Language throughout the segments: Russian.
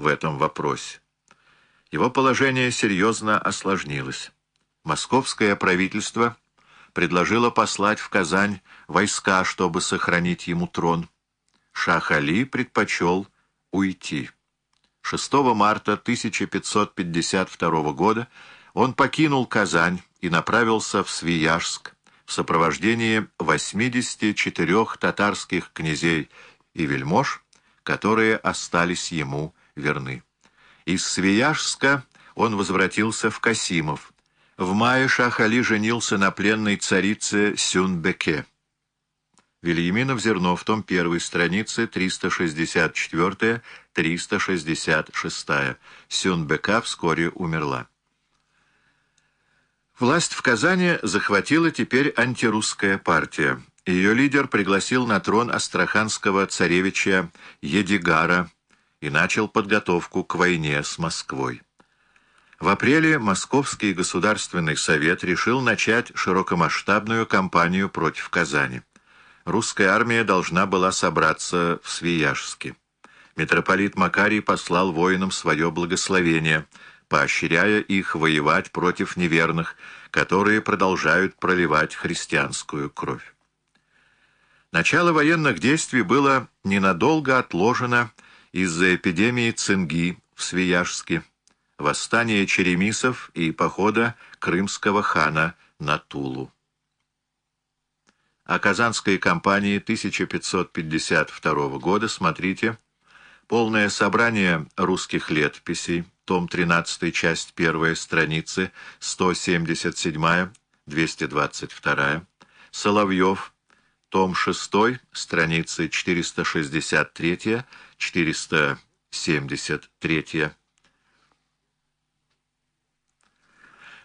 в этом вопросе. Его положение серьезно осложнилось. Московское правительство предложило послать в Казань войска, чтобы сохранить ему трон. Шах Али предпочел уйти. 6 марта 1552 года он покинул Казань и направился в Свияжск в сопровождении 84 татарских князей и вельмож, которые остались ему верны. Из Свияжска он возвратился в Касимов. В мае Шах-Али женился на пленной царице Сюнбеке. Вильяминов Зернов, том 1, страницы 364-366. Сюнбека вскоре умерла. Власть в Казани захватила теперь антирусская партия. Ее лидер пригласил на трон астраханского царевича Едигара и начал подготовку к войне с Москвой. В апреле Московский государственный совет решил начать широкомасштабную кампанию против Казани. Русская армия должна была собраться в Свияжске. Митрополит Макарий послал воинам свое благословение – поощряя их воевать против неверных, которые продолжают проливать христианскую кровь. Начало военных действий было ненадолго отложено из-за эпидемии цинги в Свияжске, восстания черемисов и похода крымского хана на Тулу. О Казанской кампании 1552 года смотрите «Полное собрание русских летописей», том 13, часть 1, страницы 177-222, Соловьев, том 6, страницы 463-473.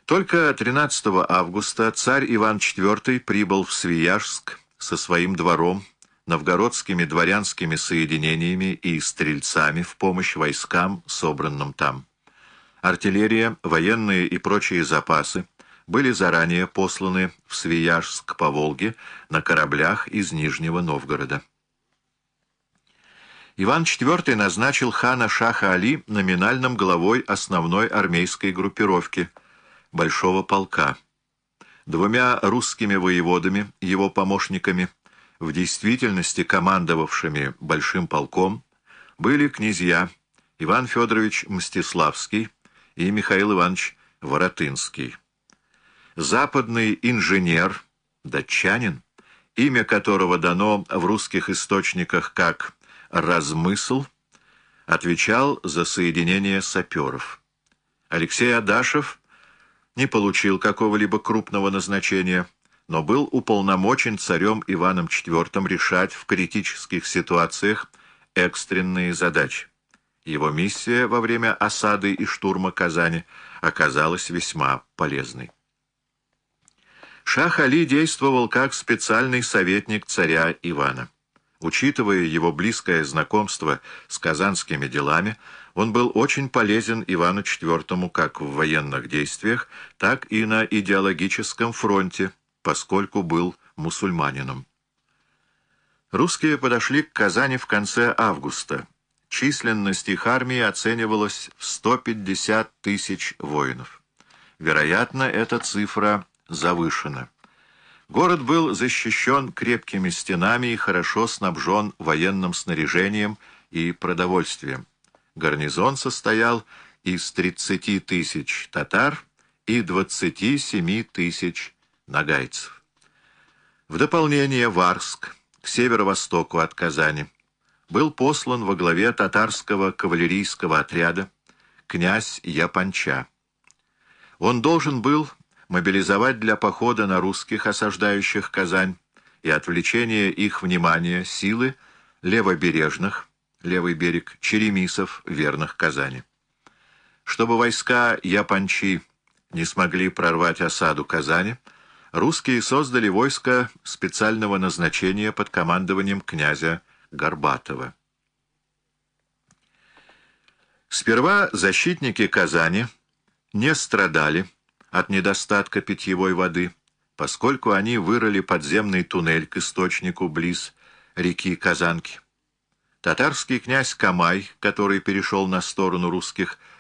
Только 13 августа царь Иван IV прибыл в Свияжск со своим двором, новгородскими дворянскими соединениями и стрельцами в помощь войскам, собранным там. Артиллерия, военные и прочие запасы были заранее посланы в Свияжск по Волге на кораблях из Нижнего Новгорода. Иван IV назначил хана Шаха Али номинальным главой основной армейской группировки Большого полка. Двумя русскими воеводами, его помощниками, в действительности командовавшими Большим полком, были князья Иван Федорович Мстиславский, и Михаил Иванович Воротынский. Западный инженер, датчанин, имя которого дано в русских источниках как «размысл», отвечал за соединение саперов. Алексей Адашев не получил какого-либо крупного назначения, но был уполномочен царем Иваном IV решать в критических ситуациях экстренные задачи. Его миссия во время осады и штурма Казани оказалась весьма полезной. Шах Али действовал как специальный советник царя Ивана. Учитывая его близкое знакомство с казанскими делами, он был очень полезен Ивану IV как в военных действиях, так и на идеологическом фронте, поскольку был мусульманином. Русские подошли к Казани в конце августа, Численность их армии оценивалась в 150 тысяч воинов. Вероятно, эта цифра завышена. Город был защищен крепкими стенами и хорошо снабжен военным снаряжением и продовольствием. Гарнизон состоял из 30 тысяч татар и 27 тысяч нагайцев. В дополнение Варск, к северо-востоку от Казани, был послан во главе татарского кавалерийского отряда князь Япанча. Он должен был мобилизовать для похода на русских, осаждающих Казань, и отвлечения их внимания силы левобережных, левый берег, черемисов, верных Казани. Чтобы войска Япанчи не смогли прорвать осаду Казани, русские создали войско специального назначения под командованием князя Горбатова. Сперва защитники Казани не страдали от недостатка питьевой воды, поскольку они вырыли подземный туннель к источнику близ реки Казанки. Татарский князь Камай, который перешел на сторону русских,